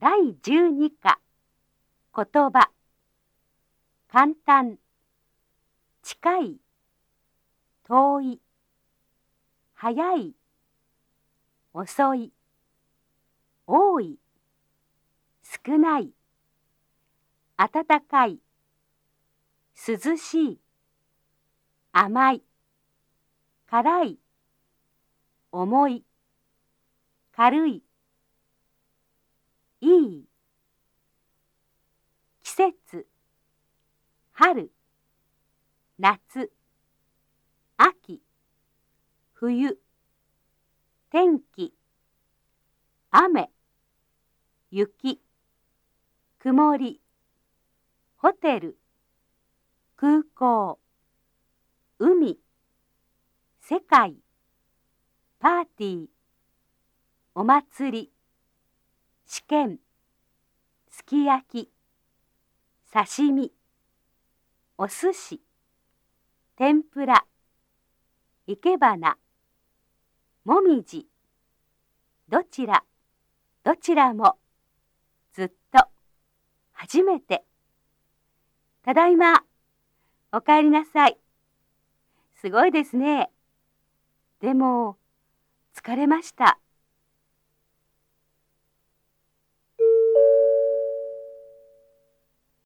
第12課。言葉。簡単。近い。遠い。早い。遅い。多い。少ない。暖かい。涼しい。甘い。辛い。重い。軽いいい季節。春。夏。秋。冬。天気。雨。雪。曇り。ホテル。空港。海。世界。パーティー。お祭り。試験。すき焼き。刺身お寿司天ぷらいけばなもみじどちらどちらもずっと初めて。ただいまおかえりなさい。すごいですね。でも疲れました。